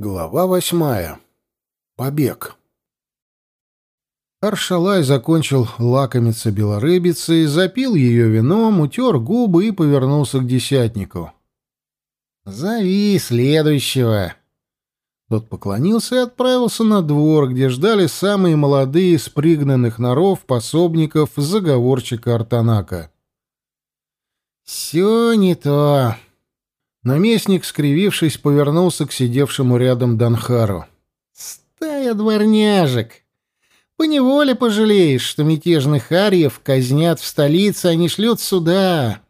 Глава восьмая. Побег. Аршалай закончил лакомиться белорыбицей, запил ее вином, утер губы и повернулся к десятнику. «Зови следующего!» Тот поклонился и отправился на двор, где ждали самые молодые из пригнанных норов пособников заговорщика Артанака. «Все не то!» Наместник, скривившись, повернулся к сидевшему рядом Данхару. «Стая дворняжек! Поневоле пожалеешь, что мятежных арьев казнят в столице, а не шлют сюда!»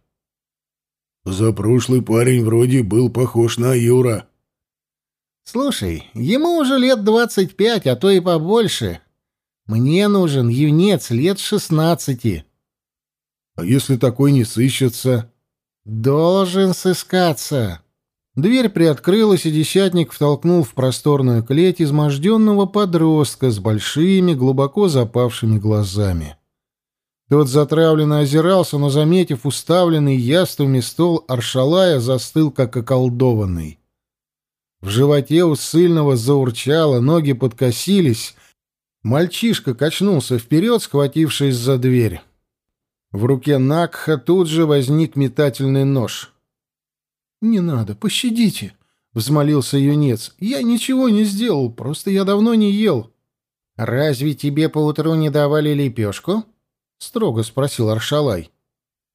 «За прошлый парень вроде был похож на Юра». «Слушай, ему уже лет двадцать пять, а то и побольше. Мне нужен юнец лет шестнадцати». «А если такой не сыщется?» «Должен сыскаться!» Дверь приоткрылась, и десятник втолкнул в просторную клеть изможденного подростка с большими, глубоко запавшими глазами. Тот затравленно озирался, но, заметив уставленный яствами стол Аршалая, застыл, как околдованный. В животе у ссыльного заурчало, ноги подкосились. Мальчишка качнулся вперед, схватившись за дверь. В руке Накха тут же возник метательный нож. «Не надо, пощадите!» — взмолился юнец. «Я ничего не сделал, просто я давно не ел». «Разве тебе поутру не давали лепешку?» — строго спросил Аршалай.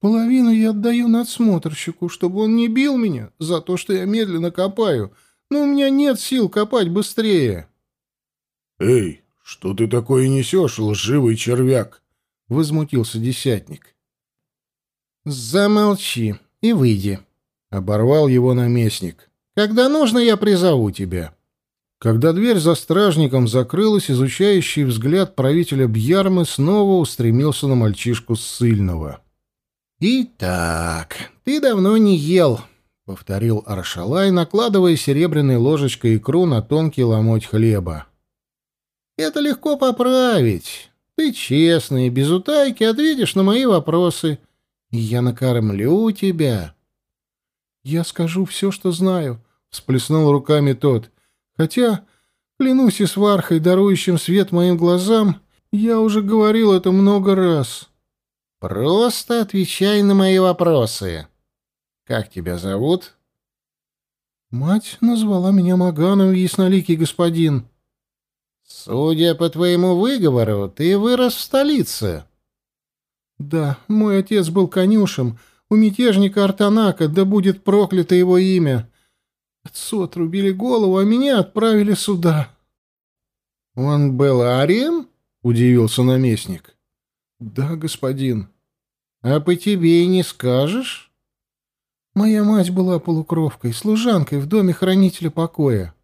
«Половину я отдаю надсмотрщику, чтобы он не бил меня за то, что я медленно копаю, но у меня нет сил копать быстрее». «Эй, что ты такое несешь, лживый червяк?» — возмутился десятник. «Замолчи и выйди», — оборвал его наместник. «Когда нужно, я призову тебя». Когда дверь за стражником закрылась, изучающий взгляд правителя Бьярмы снова устремился на мальчишку ссыльного. «Итак, ты давно не ел», — повторил Аршалай, накладывая серебряной ложечкой икру на тонкий ломоть хлеба. «Это легко поправить. Ты честный, без утайки ответишь на мои вопросы, и я накормлю тебя. Я скажу все, что знаю, всплеснул руками тот. Хотя, клянусь и свархой, дарующим свет моим глазам, я уже говорил это много раз. Просто отвечай на мои вопросы. Как тебя зовут? Мать назвала меня Маганом, ясноликий господин. «Судя по твоему выговору, ты вырос в столице». «Да, мой отец был конюшем, у мятежника Артанака, да будет проклято его имя. Отцу отрубили голову, а меня отправили сюда». «Он был арием?» — удивился наместник. «Да, господин». «А по тебе и не скажешь?» «Моя мать была полукровкой, служанкой в доме хранителя покоя».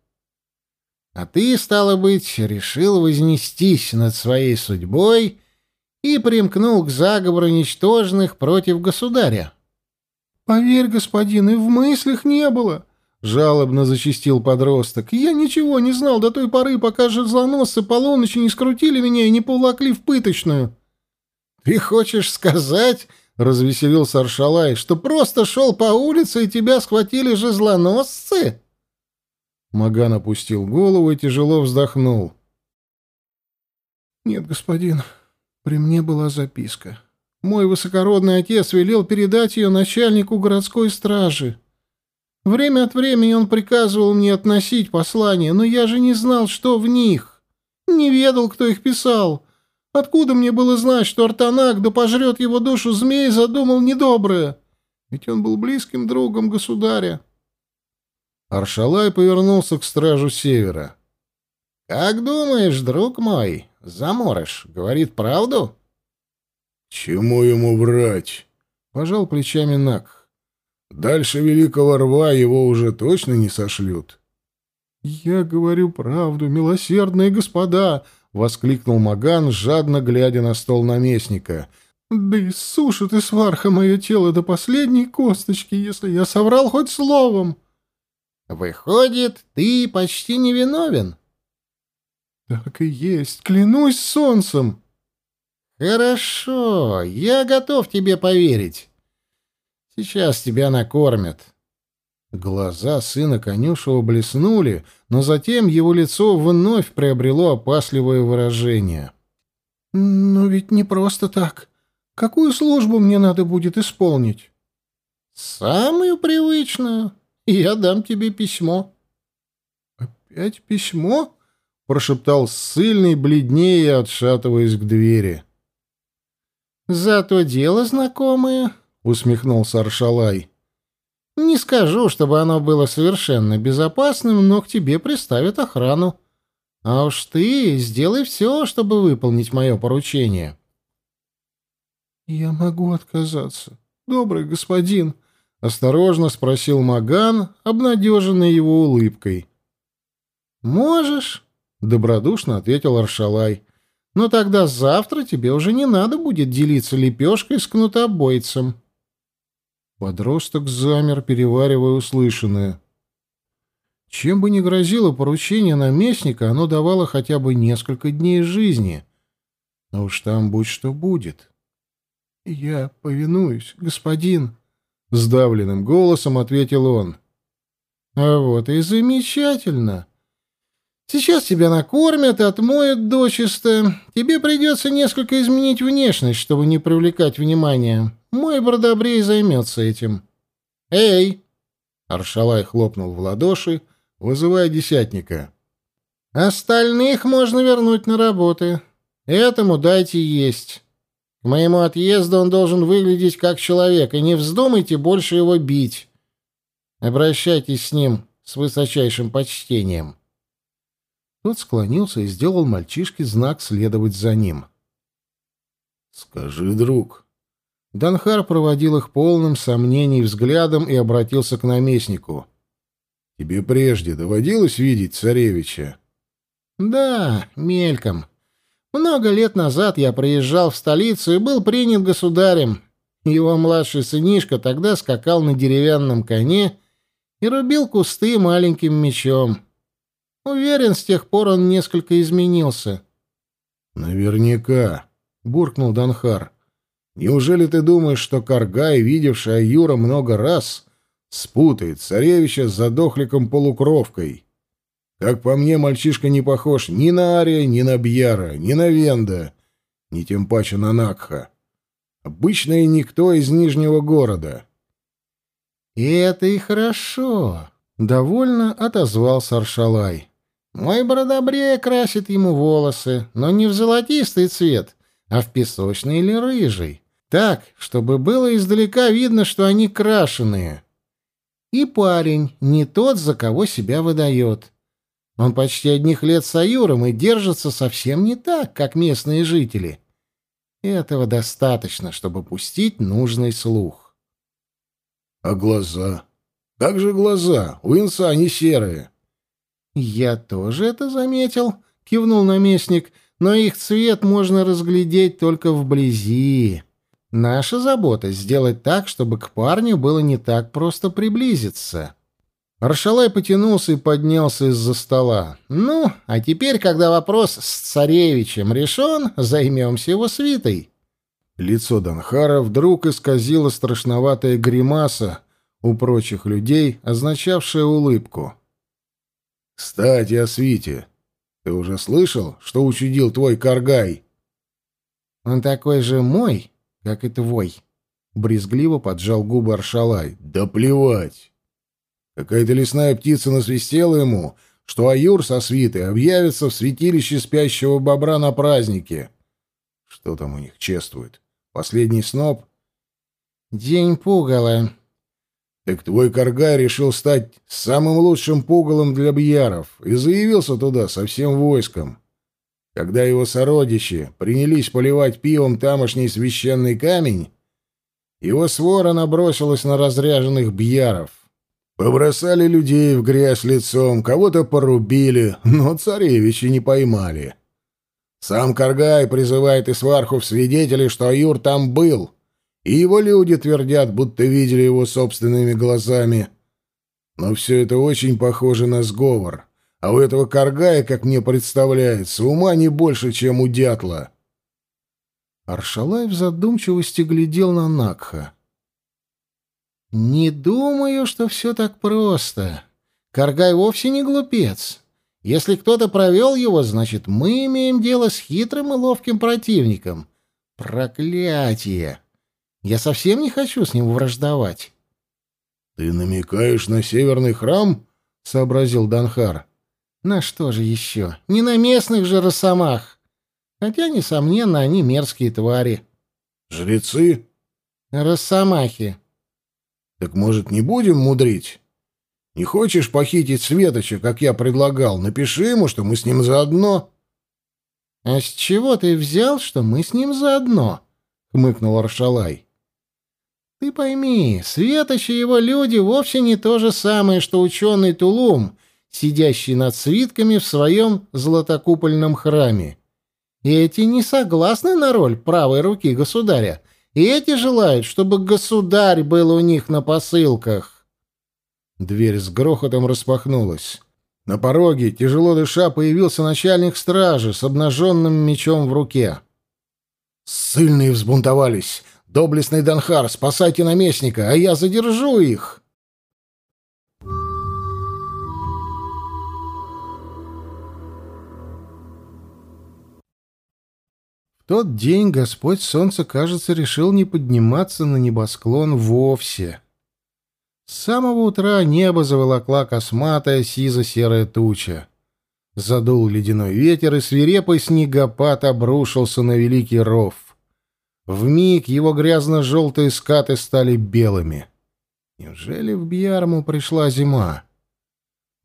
А ты, стало быть, решил вознестись над своей судьбой и примкнул к заговору ничтожных против государя. — Поверь, господин, и в мыслях не было, — жалобно зачистил подросток. — Я ничего не знал до той поры, пока же злоносцы полуночи не скрутили меня и не повлакли в пыточную. — Ты хочешь сказать, — развеселился Аршалай, — что просто шел по улице и тебя схватили же злоносцы? — Маган опустил голову и тяжело вздохнул. «Нет, господин, при мне была записка. Мой высокородный отец велел передать ее начальнику городской стражи. Время от времени он приказывал мне относить послания, но я же не знал, что в них. Не ведал, кто их писал. Откуда мне было знать, что Артанак, да пожрет его душу змей, задумал недоброе? Ведь он был близким другом государя. Аршалай повернулся к стражу севера. «Как думаешь, друг мой, заморыш говорит правду?» «Чему ему врать?» — пожал плечами Нак. «Дальше Великого Рва его уже точно не сошлют». «Я говорю правду, милосердные господа!» — воскликнул Маган, жадно глядя на стол наместника. «Да и сушит и сварха мое тело до последней косточки, если я соврал хоть словом!» Выходит, ты почти невиновен. Так и есть, клянусь солнцем. Хорошо, я готов тебе поверить. Сейчас тебя накормят. Глаза сына Конюшева блеснули, но затем его лицо вновь приобрело опасливое выражение. «Но ведь не просто так. Какую службу мне надо будет исполнить?» «Самую привычную. Я дам тебе письмо». «Опять письмо?» — прошептал ссыльный, бледнее, отшатываясь к двери. «Зато дело знакомое», — усмехнулся Аршалай. Не скажу, чтобы оно было совершенно безопасным, но к тебе приставят охрану. А уж ты сделай все, чтобы выполнить мое поручение. Я могу отказаться, добрый господин, осторожно спросил Маган, обнадеженный его улыбкой. Можешь, добродушно ответил Аршалай. Но тогда завтра тебе уже не надо будет делиться лепешкой с кнутобойцем. Подросток замер, переваривая услышанное. Чем бы ни грозило поручение наместника, оно давало хотя бы несколько дней жизни. А уж там будь что будет. — Я повинуюсь, господин, — сдавленным голосом ответил он. — А вот и замечательно. Сейчас тебя накормят, отмоют дочисто. Тебе придется несколько изменить внешность, чтобы не привлекать внимания. Мой бродобрей займется этим. Эй! Аршалай хлопнул в ладоши, вызывая десятника. Остальных можно вернуть на работы. Этому дайте есть. К моему отъезду он должен выглядеть как человек, и не вздумайте больше его бить. Обращайтесь с ним с высочайшим почтением. Тот склонился и сделал мальчишке знак следовать за ним. «Скажи, друг, Данхар проводил их полным сомнений взглядом и обратился к наместнику. «Тебе прежде доводилось видеть царевича?» «Да, мельком. Много лет назад я приезжал в столицу и был принят государем. Его младший сынишка тогда скакал на деревянном коне и рубил кусты маленьким мечом. Уверен, с тех пор он несколько изменился». «Наверняка», — буркнул Данхар. Неужели ты думаешь, что Каргай, видевший Аюра много раз, спутает царевича с задохликом-полукровкой? Как по мне, мальчишка не похож ни на Ария, ни на Бьяра, ни на Венда, ни тем паче на Накха. Обычный никто из Нижнего города. — И это и хорошо, — довольно отозвался Аршалай. — Мой бродобрей красит ему волосы, но не в золотистый цвет, а в песочный или рыжий. Так, чтобы было издалека видно, что они крашеные. И парень не тот, за кого себя выдает. Он почти одних лет с Аюром и держится совсем не так, как местные жители. Этого достаточно, чтобы пустить нужный слух. — А глаза? Как же глаза? У инса они серые. — Я тоже это заметил, — кивнул наместник, — но их цвет можно разглядеть только вблизи. Наша забота — сделать так, чтобы к парню было не так просто приблизиться. Аршалай потянулся и поднялся из-за стола. «Ну, а теперь, когда вопрос с царевичем решен, займемся его свитой». Лицо Данхара вдруг исказило страшноватая гримаса у прочих людей, означавшая улыбку. «Кстати, о свите. Ты уже слышал, что учудил твой Каргай?» «Он такой же мой, как и твой. Брезгливо поджал губы Аршалай. Да плевать. Какая-то лесная птица насвистела ему, что Аюр со свитой объявится в святилище спящего бобра на празднике. Что там у них чествует? Последний сноп? День пугала. Так твой Каргай решил стать самым лучшим пугалом для бьяров и заявился туда со всем войском. Когда его сородичи принялись поливать пивом тамошний священный камень, его свора набросилась на разряженных бьяров. Побросали людей в грязь лицом, кого-то порубили, но царевичи не поймали. Сам Каргай призывает Исварху в свидетели, что Аюр там был, и его люди твердят, будто видели его собственными глазами. Но все это очень похоже на сговор. А у этого Каргая, как мне представляется, ума не больше, чем у дятла. Аршалай в задумчивости глядел на Накха. Не думаю, что все так просто. Каргай вовсе не глупец. Если кто-то провел его, значит, мы имеем дело с хитрым и ловким противником. Проклятие! Я совсем не хочу с ним враждовать. — Ты намекаешь на северный храм? — сообразил Данхар. — На что же еще? Не на местных же росомах. Хотя, несомненно, они мерзкие твари. — Жрецы? — Росомахи. — Так, может, не будем мудрить? Не хочешь похитить Светоча, как я предлагал? Напиши ему, что мы с ним заодно. — А с чего ты взял, что мы с ним заодно? — хмыкнул Аршалай. — Ты пойми, Светоч и его люди вовсе не то же самое, что ученый Тулум, сидящий над свитками в своем златокупольном храме. И эти не согласны на роль правой руки государя, и эти желают, чтобы государь был у них на посылках. Дверь с грохотом распахнулась. На пороге, тяжело дыша, появился начальник стражи с обнаженным мечом в руке. «Ссыльные взбунтовались! Доблестный Данхар, спасайте наместника, а я задержу их!» Тот день Господь Солнце, кажется, решил не подниматься на небосклон вовсе. С самого утра небо заволокла косматая сизо-серая туча. Задул ледяной ветер, и свирепый снегопад обрушился на великий ров. Вмиг его грязно-желтые скаты стали белыми. Неужели в Бьярму пришла зима?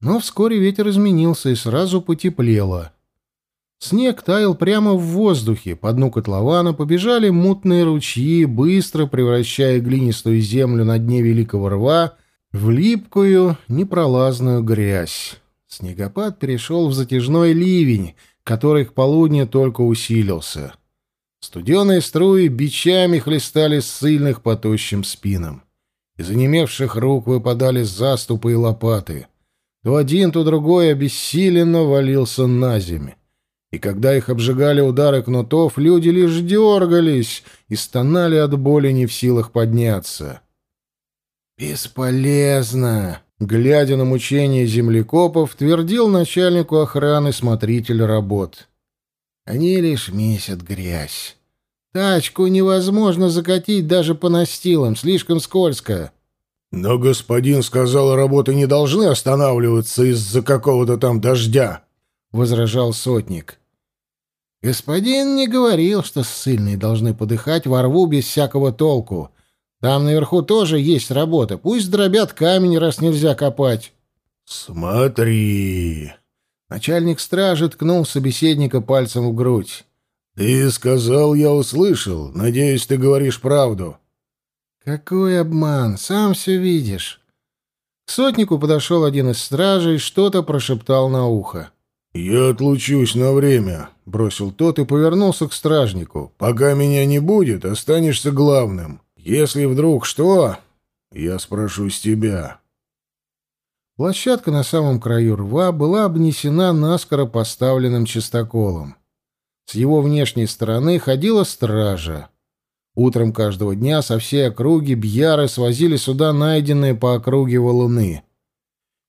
Но вскоре ветер изменился и сразу потеплело. Снег таял прямо в воздухе, по дну котлована побежали мутные ручьи, быстро превращая глинистую землю на дне великого рва в липкую, непролазную грязь. Снегопад перешел в затяжной ливень, который к полудню только усилился. Студеные струи бичами хлестали сильных по тощим спинам. Из онемевших рук выпадали заступы и лопаты. То один, то другой обессиленно валился на землю и когда их обжигали удары кнутов, люди лишь дергались и стонали от боли не в силах подняться. «Бесполезно!» — глядя на мучения землекопов, твердил начальнику охраны смотритель работ. «Они лишь месят грязь. Тачку невозможно закатить даже по настилам, слишком скользко». «Но господин сказал, работы не должны останавливаться из-за какого-то там дождя», — возражал сотник. Господин не говорил, что ссыльные должны подыхать во рву без всякого толку. Там наверху тоже есть работа. Пусть дробят камень, раз нельзя копать. Смотри. Начальник стражи ткнул собеседника пальцем в грудь. Ты сказал, я услышал. Надеюсь, ты говоришь правду. Какой обман, сам все видишь. К сотнику подошел один из стражей и что-то прошептал на ухо. «Я отлучусь на время», — бросил тот и повернулся к стражнику. «Пока меня не будет, останешься главным. Если вдруг что, я спрошу с тебя». Площадка на самом краю рва была обнесена наскоро поставленным чистоколом. С его внешней стороны ходила стража. Утром каждого дня со всей округи бьяры свозили сюда найденные по округе валуны.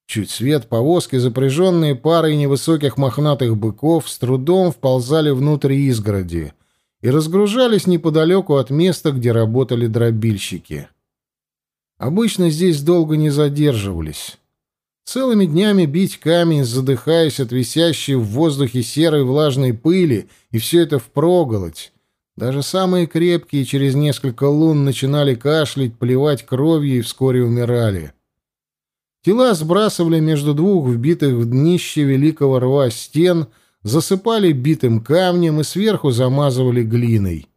Чуть свет повозки, запряженные парой невысоких мохнатых быков, с трудом вползали внутрь изгороди и разгружались неподалеку от места, где работали дробильщики. Обычно здесь долго не задерживались. Целыми днями бить камень, задыхаясь от висящей в воздухе серой влажной пыли, и все это впроголодь. Даже самые крепкие через несколько лун начинали кашлять, плевать кровью и вскоре умирали. Тела сбрасывали между двух вбитых в днище великого рва стен, засыпали битым камнем и сверху замазывали глиной.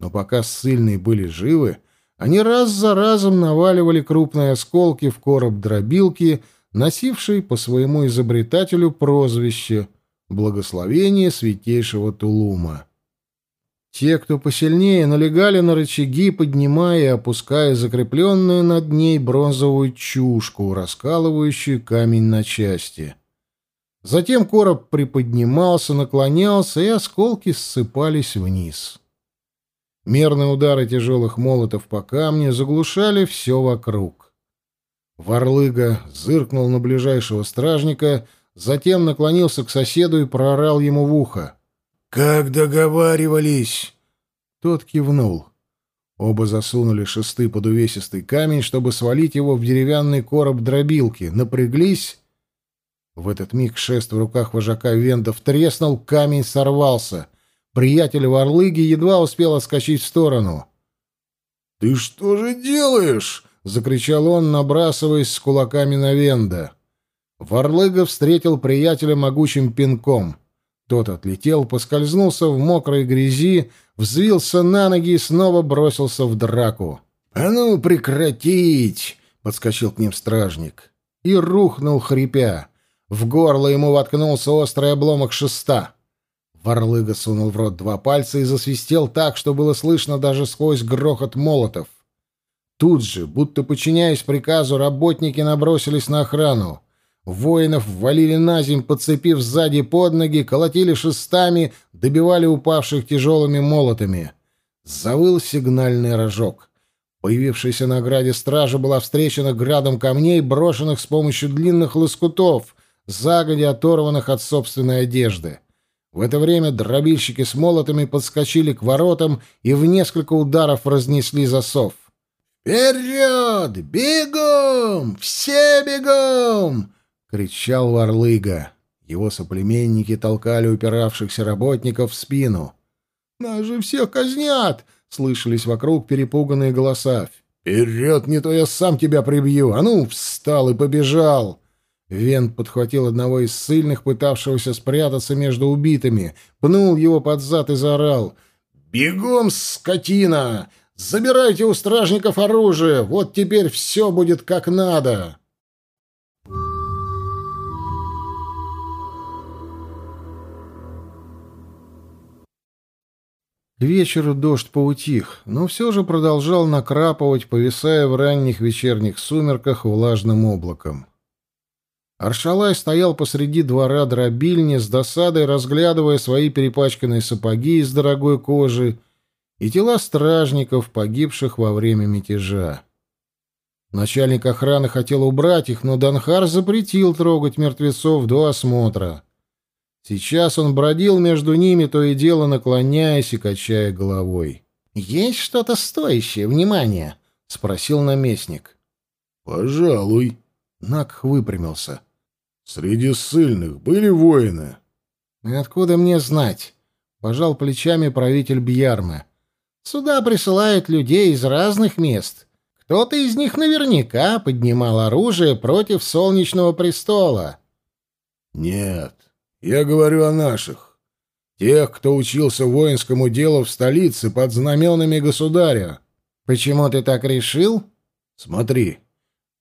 Но пока ссыльные были живы, они раз за разом наваливали крупные осколки в короб дробилки, носившей по своему изобретателю прозвище «Благословение святейшего Тулума». Те, кто посильнее, налегали на рычаги, поднимая и опуская закрепленную над ней бронзовую чушку, раскалывающую камень на части. Затем короб приподнимался, наклонялся, и осколки ссыпались вниз. Мерные удары тяжелых молотов по камню заглушали все вокруг. Варлыга зыркнул на ближайшего стражника, затем наклонился к соседу и проорал ему в ухо. «Как договаривались!» Тот кивнул. Оба засунули шесты под увесистый камень, чтобы свалить его в деревянный короб дробилки, напряглись. В этот миг шест в руках вожака вендов треснул, камень сорвался. Приятель Варлыги едва успел отскочить в сторону. «Ты что же делаешь?» — закричал он, набрасываясь с кулаками на Венда. Варлыга встретил приятеля могучим пинком. Тот отлетел, поскользнулся в мокрой грязи, взвился на ноги и снова бросился в драку. «А ну, прекратить!» — подскочил к ним стражник. И рухнул, хрипя. В горло ему воткнулся острый обломок шеста. Варлыга сунул в рот два пальца и засвистел так, что было слышно даже сквозь грохот молотов. Тут же, будто подчиняясь приказу, работники набросились на охрану. Воинов ввалили на земь, подцепив сзади под ноги, колотили шестами, добивали упавших тяжелыми молотами. Завыл сигнальный рожок. Появившаяся на ограде стража была встречена градом камней, брошенных с помощью длинных лоскутов, загодя оторванных от собственной одежды. В это время дробильщики с молотами подскочили к воротам и в несколько ударов разнесли засов. «Вперед! Бегом! Все бегом!» — кричал Варлыга. Его соплеменники толкали упиравшихся работников в спину. «Нас же всех казнят!» — слышались вокруг перепуганные голоса. «Вперед, не то я сам тебя прибью! А ну, встал и побежал!» Вент подхватил одного из сильных, пытавшегося спрятаться между убитыми, пнул его под зад и заорал. «Бегом, скотина! Забирайте у стражников оружие! Вот теперь все будет как надо!» Вечеру дождь поутих, но все же продолжал накрапывать, повисая в ранних вечерних сумерках влажным облаком. Аршалай стоял посреди двора дробильни с досадой, разглядывая свои перепачканные сапоги из дорогой кожи и тела стражников, погибших во время мятежа. Начальник охраны хотел убрать их, но Данхар запретил трогать мертвецов до осмотра. Сейчас он бродил между ними, то и дело наклоняясь и качая головой. «Есть что-то стоящее внимания?» — спросил наместник. «Пожалуй». Накх выпрямился. «Среди ссыльных были воины?» «Откуда мне знать?» — пожал плечами правитель Бьярмы. «Сюда присылают людей из разных мест. Кто-то из них наверняка поднимал оружие против Солнечного престола». «Нет, я говорю о наших. Тех, кто учился воинскому делу в столице под знаменами государя. Почему ты так решил? Смотри,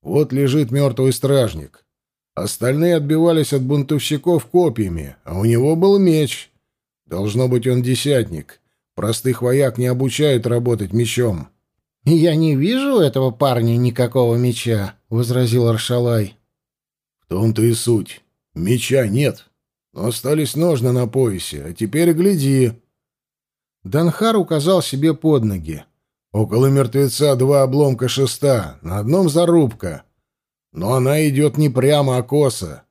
вот лежит мертвый стражник. Остальные отбивались от бунтовщиков копьями, а у него был меч. Должно быть, он десятник. Простых вояк не обучают работать мечом. «Я не вижу у этого парня никакого меча», — возразил Аршалай. «В том-то и суть. Меча нет». Но остались ножны на поясе, а теперь гляди. Данхар указал себе под ноги. Около мертвеца два обломка шеста, на одном зарубка. Но она идет не прямо, а косо.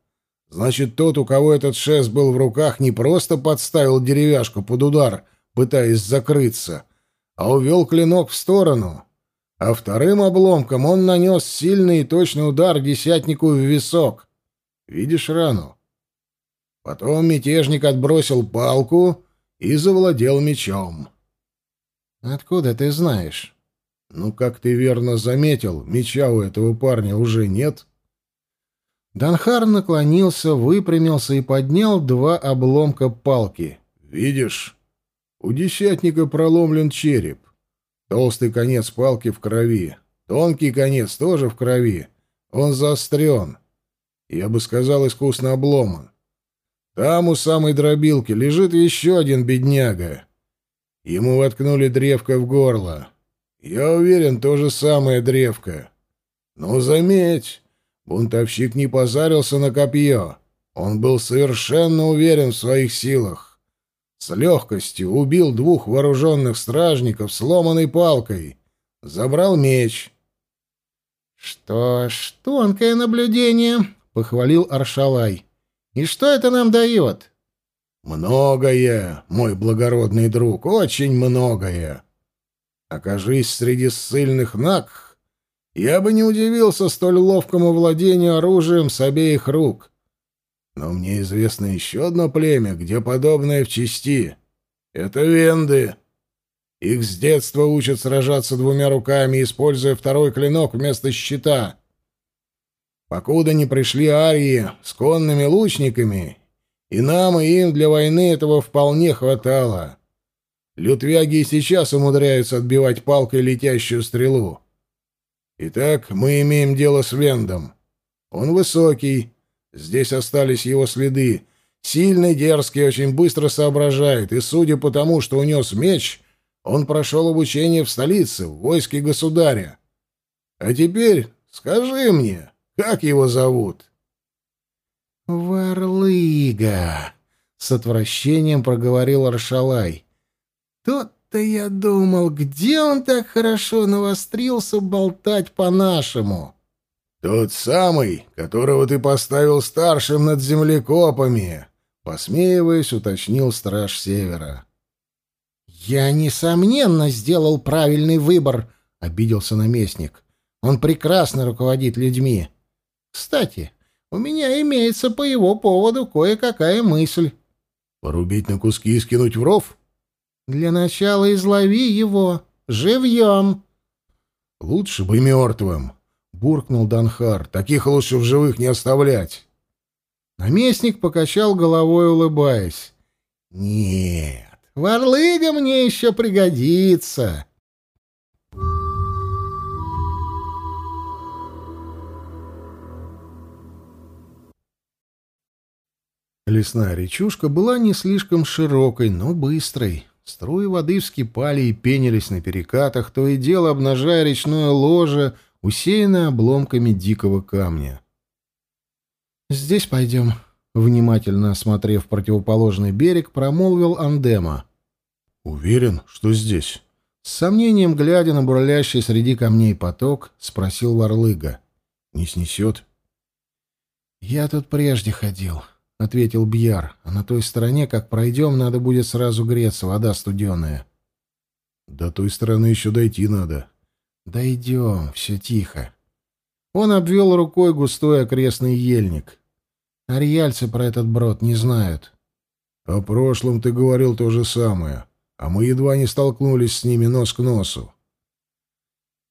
Значит, тот, у кого этот шест был в руках, не просто подставил деревяшку под удар, пытаясь закрыться, а увел клинок в сторону. А вторым обломком он нанес сильный и точный удар десятнику в висок. Видишь рану? Потом мятежник отбросил палку и завладел мечом. «Откуда ты знаешь?» «Ну, как ты верно заметил, меча у этого парня уже нет». Данхар наклонился, выпрямился и поднял два обломка палки. «Видишь? У десятника проломлен череп. Толстый конец палки в крови. Тонкий конец тоже в крови. Он заострен. Я бы сказал, искусно обломан. Там у самой дробилки лежит еще один бедняга. Ему воткнули древко в горло. Я уверен, то же самое древко. Но заметь, бунтовщик не позарился на копье. Он был совершенно уверен в своих силах. С легкостью убил двух вооруженных стражников сломанной палкой. Забрал меч. «Что ж, тонкое наблюдение», — похвалил Аршалай. «И что это нам дает?» «Многое, мой благородный друг, очень многое. Окажись среди ссыльных наг, я бы не удивился столь ловкому владению оружием с обеих рук. Но мне известно еще одно племя, где подобное в чести. Это венды. Их с детства учат сражаться двумя руками, используя второй клинок вместо щита. Покуда не пришли арии с конными лучниками, и нам, и им для войны этого вполне хватало. Лютвяги и сейчас умудряются отбивать палкой летящую стрелу. Итак, мы имеем дело с Вендом. Он высокий, здесь остались его следы. Сильный, дерзкий, очень быстро соображает, и, судя по тому, что унес меч, он прошел обучение в столице, в войске государя. А теперь скажи мне, как его зовут?» «Варлыга!» — с отвращением проговорил Аршалай. «Тут-то я думал, где он так хорошо навострился болтать по-нашему?» «Тот самый, которого ты поставил старшим над землекопами», — посмеиваясь, уточнил страж Севера. «Я, несомненно, сделал правильный выбор», — обиделся наместник. «Он прекрасно руководит людьми. Кстати, у меня имеется по его поводу кое-какая мысль». «Порубить на куски и скинуть в ров?» «Для начала излови его. Живьем». «Лучше бы мертвым», — буркнул Данхар. «Таких лучше в живых не оставлять». Наместник покачал головой, улыбаясь. «Нет, Варлыга мне еще пригодится». Лесная речушка была не слишком широкой, но быстрой. Струи воды вскипали и пенились на перекатах, то и дело обнажая речное ложе, усеянное обломками дикого камня. «Здесь пойдем», — внимательно осмотрев противоположный берег, промолвил Андема. «Уверен, что здесь?» С сомнением, глядя на бурлящий среди камней поток, спросил Варлыга. «Не снесет?» «Я тут прежде ходил», — ответил Бьяр. «А на той стороне, как пройдем, надо будет сразу греться, вода студеная». «До той стороны еще дойти надо». «Дойдем, все тихо». Он обвел рукой густой окрестный ельник. Арьяльцы про этот брод не знают. «О прошлом ты говорил то же самое, а мы едва не столкнулись с ними нос к носу».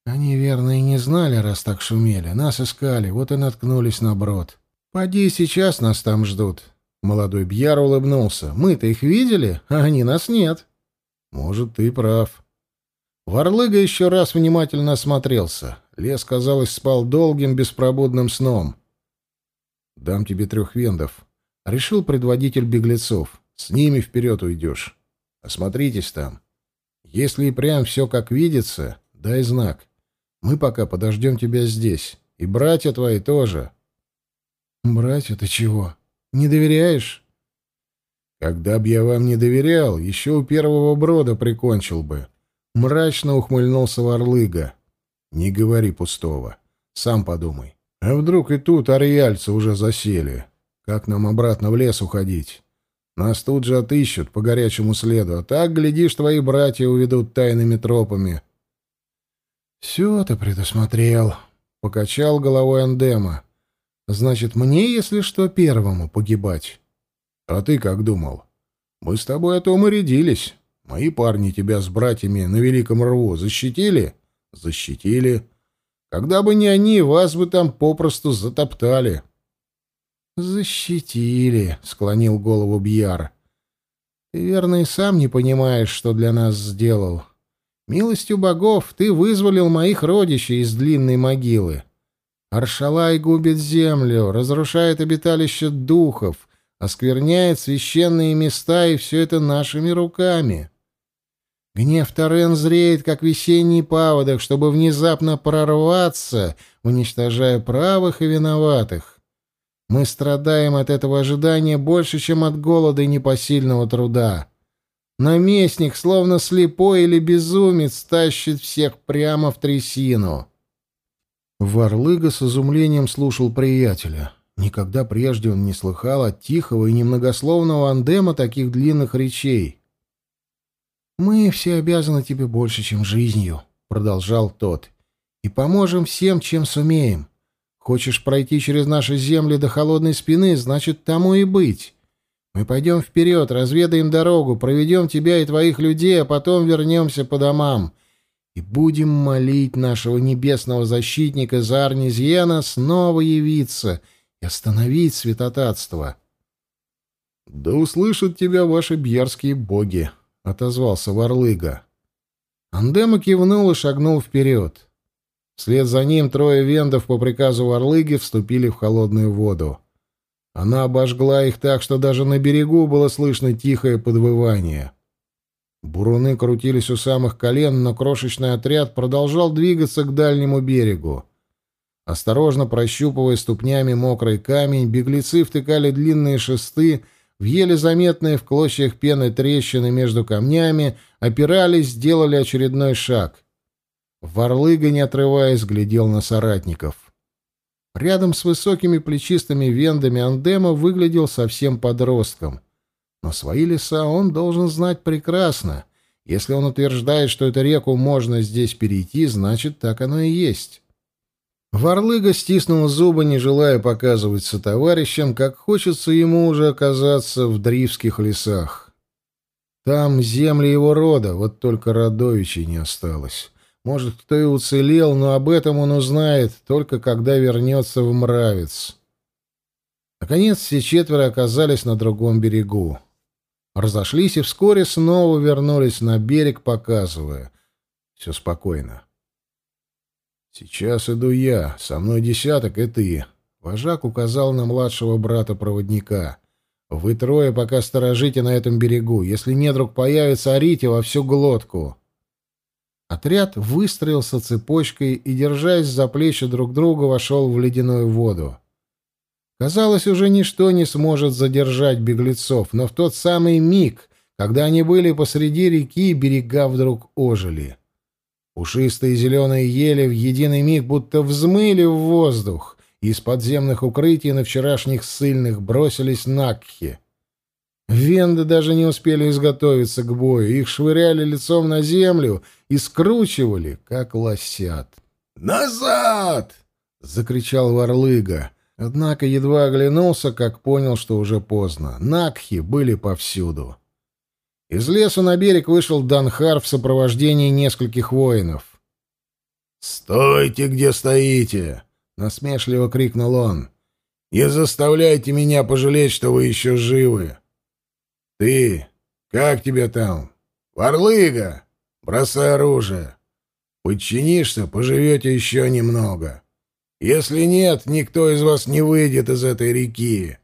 «Они, верно, и не знали, раз так шумели. Нас искали, вот и наткнулись на брод». «Поди, сейчас нас там ждут». Молодой Бьяр улыбнулся. «Мы-то их видели, а они нас нет». «Может, ты прав». Варлыга еще раз внимательно осмотрелся. Лес, казалось, спал долгим, беспробудным сном. «Дам тебе трех вендов», — решил предводитель беглецов. «С ними вперед уйдешь. Осмотритесь там. Если и прям все как видится, дай знак. Мы пока подождем тебя здесь. И братья твои тоже». «Братья, ты чего? Не доверяешь?» «Когда б я вам не доверял, еще у первого брода прикончил бы». Мрачно ухмыльнулся Варлыга. «Не говори пустого. Сам подумай. А вдруг и тут ариальцы уже засели? Как нам обратно в лес уходить? Нас тут же отыщут по горячему следу, а так, глядишь, твои братья уведут тайными тропами». «Все ты предусмотрел», — покачал головой Андема. Значит, мне, если что, первому погибать. А ты как думал? Мы с тобой о том и рядились. Мои парни тебя с братьями на Великом Рву защитили? Защитили. Когда бы не они, вас бы там попросту затоптали. Защитили, склонил голову Бьяр. Ты верно и сам не понимаешь, что для нас сделал. Милостью богов ты вызволил моих родичей из длинной могилы. Аршалай губит землю, разрушает обиталище духов, оскверняет священные места, и все это нашими руками. Гнев Торен зреет, как весенний паводок, чтобы внезапно прорваться, уничтожая правых и виноватых. Мы страдаем от этого ожидания больше, чем от голода и непосильного труда. Наместник, словно слепой или безумец, тащит всех прямо в трясину. Варлыга с изумлением слушал приятеля. Никогда прежде он не слыхал от тихого и немногословного андема таких длинных речей. «Мы все обязаны тебе больше, чем жизнью», — продолжал тот, — «и поможем всем, чем сумеем. Хочешь пройти через наши земли до холодной спины, значит, тому и быть. Мы пойдем вперед, разведаем дорогу, проведем тебя и твоих людей, а потом вернемся по домам и будем молить нашего небесного защитника Зарнизьена снова явиться и остановить святотатство. — Да услышат тебя ваши бьярские боги, — отозвался Варлыга. Андема кивнул и шагнул вперед. Вслед за ним трое вендов по приказу Варлыги вступили в холодную воду. Она обожгла их так, что даже на берегу было слышно тихое подвывание. Буруны крутились у самых колен, но крошечный отряд продолжал двигаться к дальнему берегу. Осторожно прощупывая ступнями мокрый камень, беглецы втыкали длинные шесты в еле заметные в клочьях пены трещины между камнями, опирались, сделали очередной шаг. Варлыга, не отрываясь, глядел на соратников. Рядом с высокими плечистыми вендами Андема выглядел совсем подростком. Но свои леса он должен знать прекрасно. Если он утверждает, что эту реку можно здесь перейти, значит, так оно и есть. Варлыга стиснул зубы, не желая показываться товарищам, как хочется ему уже оказаться в Дривских лесах. Там земли его рода, вот только родовичей не осталось. Может, кто и уцелел, но об этом он узнает только когда вернется в Мравец. Наконец, все четверо оказались на другом берегу. Разошлись и вскоре снова вернулись на берег, показывая. Все спокойно. «Сейчас иду я, со мной десяток и ты», — вожак указал на младшего брата-проводника. «Вы трое пока сторожите на этом берегу. Если недруг появится, орите во всю глотку». Отряд выстроился цепочкой и, держась за плечи друг друга, вошел в ледяную воду. Казалось, уже ничто не сможет задержать беглецов, но в тот самый миг, когда они были посреди реки, берега вдруг ожили. Пушистые зеленые ели в единый миг будто взмыли в воздух, и из подземных укрытий на вчерашних ссыльных бросились накхи. Венды даже не успели изготовиться к бою, их швыряли лицом на землю и скручивали, как лосят. «Назад!» — закричал Варлыга. Однако едва оглянулся, как понял, что уже поздно. Накхи были повсюду. Из леса на берег вышел Данхар в сопровождении нескольких воинов. «Стойте, где стоите!» — насмешливо крикнул он. «Не заставляйте меня пожалеть, что вы еще живы!» «Ты, как тебя там? Варлыга! Бросай оружие! Подчинишься, поживете еще немного. Если нет, никто из вас не выйдет из этой реки!»